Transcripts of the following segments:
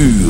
uur.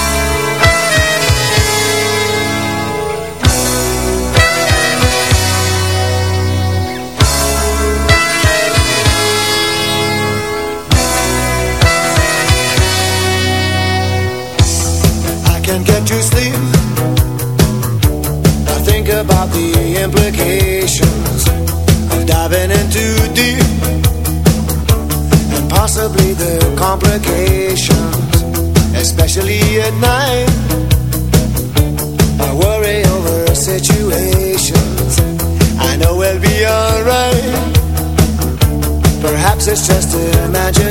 It's just an imagination.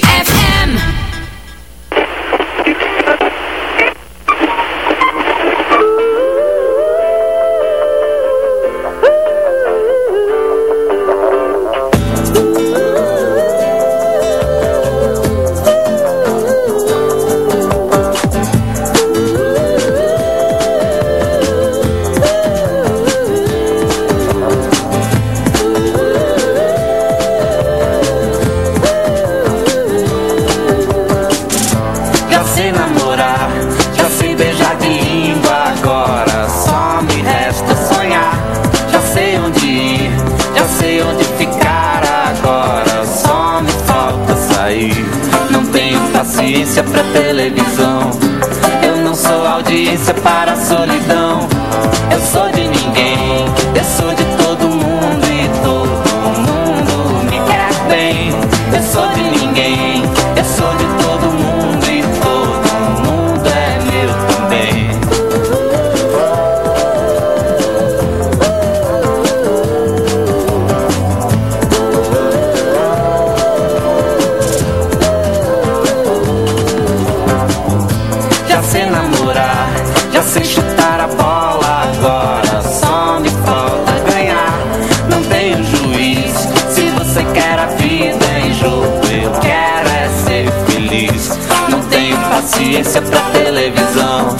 audiência pra televisão.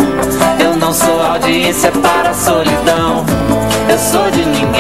Eu não sou audiência para a solidão. Eu sou de ninguém.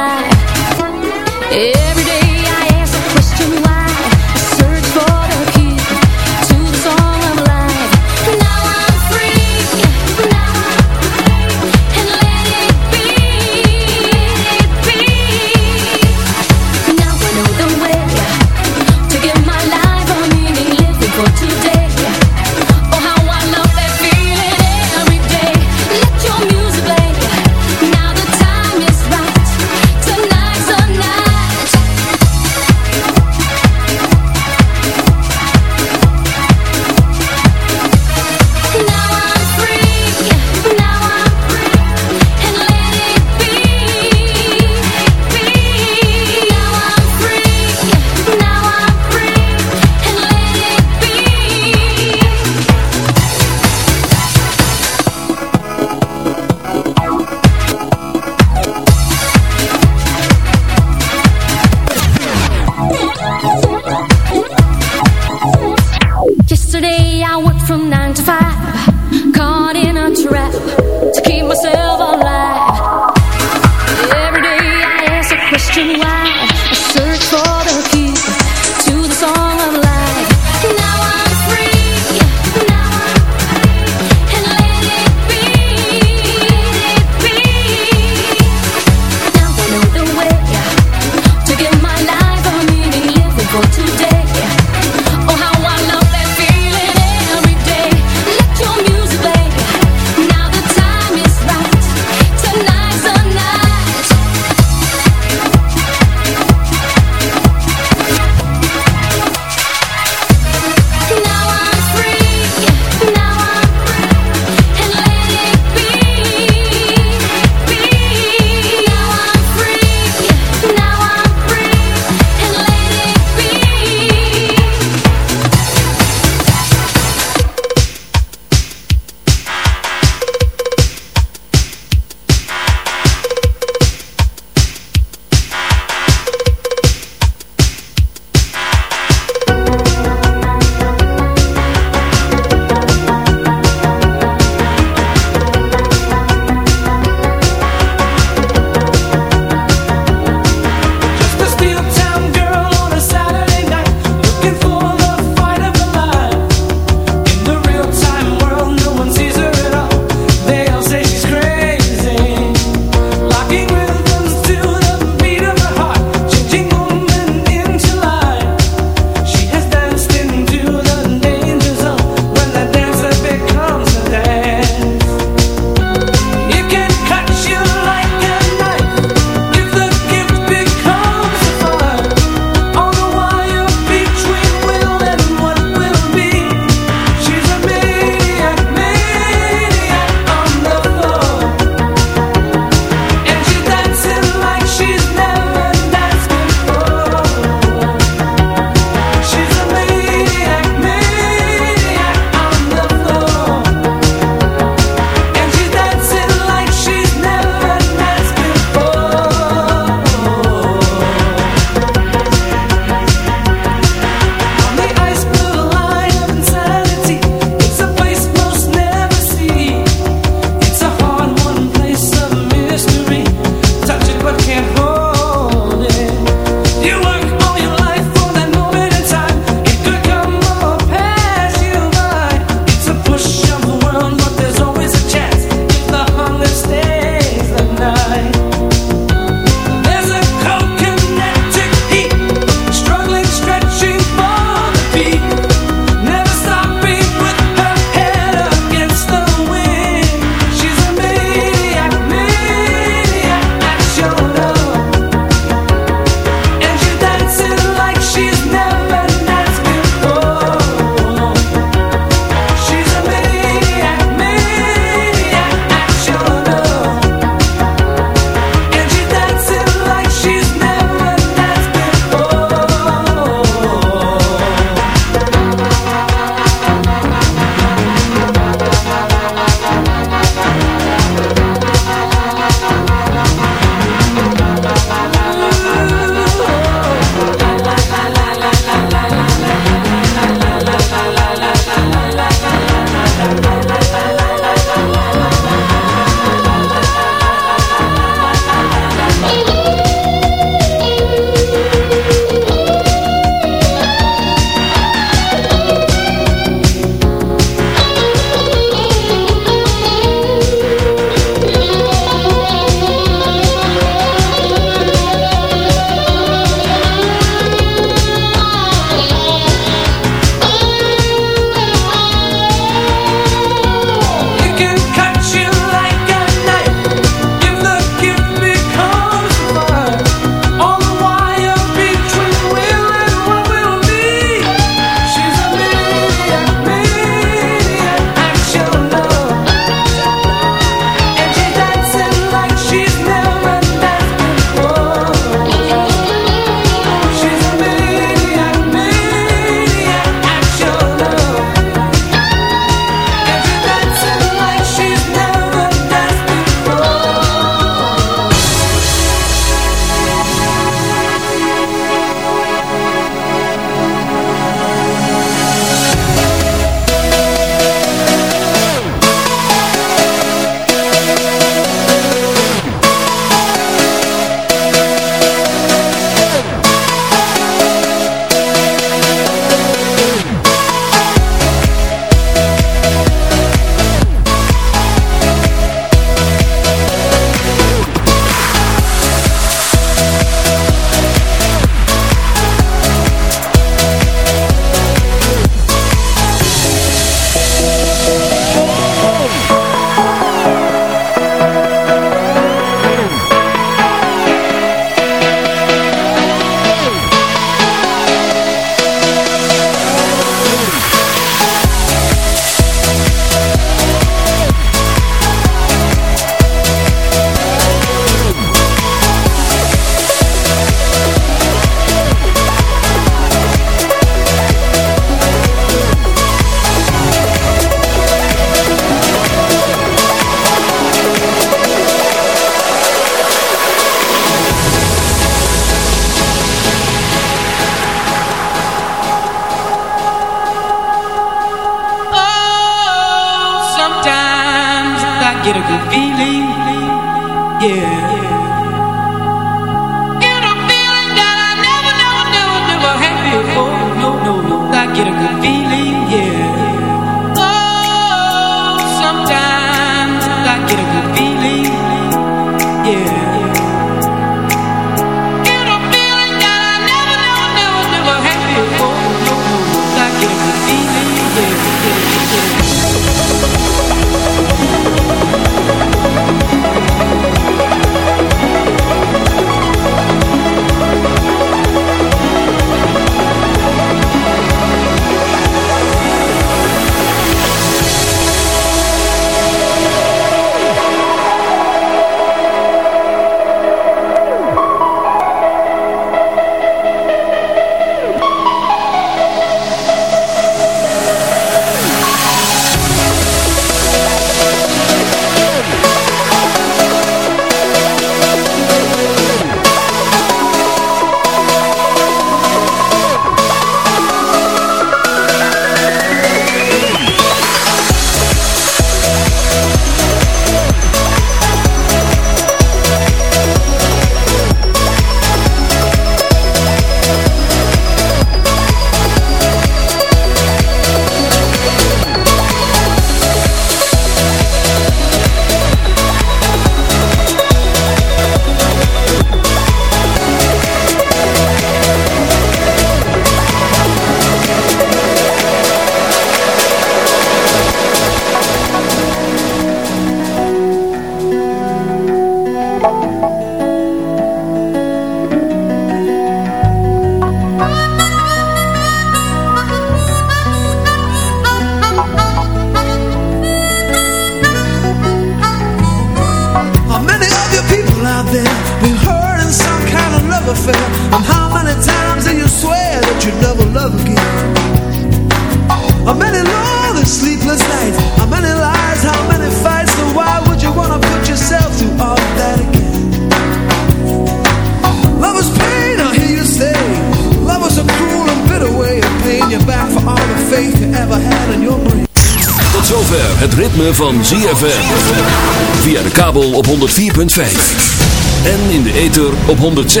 106.9.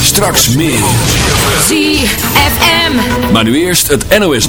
Straks meer. ZFM. Maar nu eerst het NOS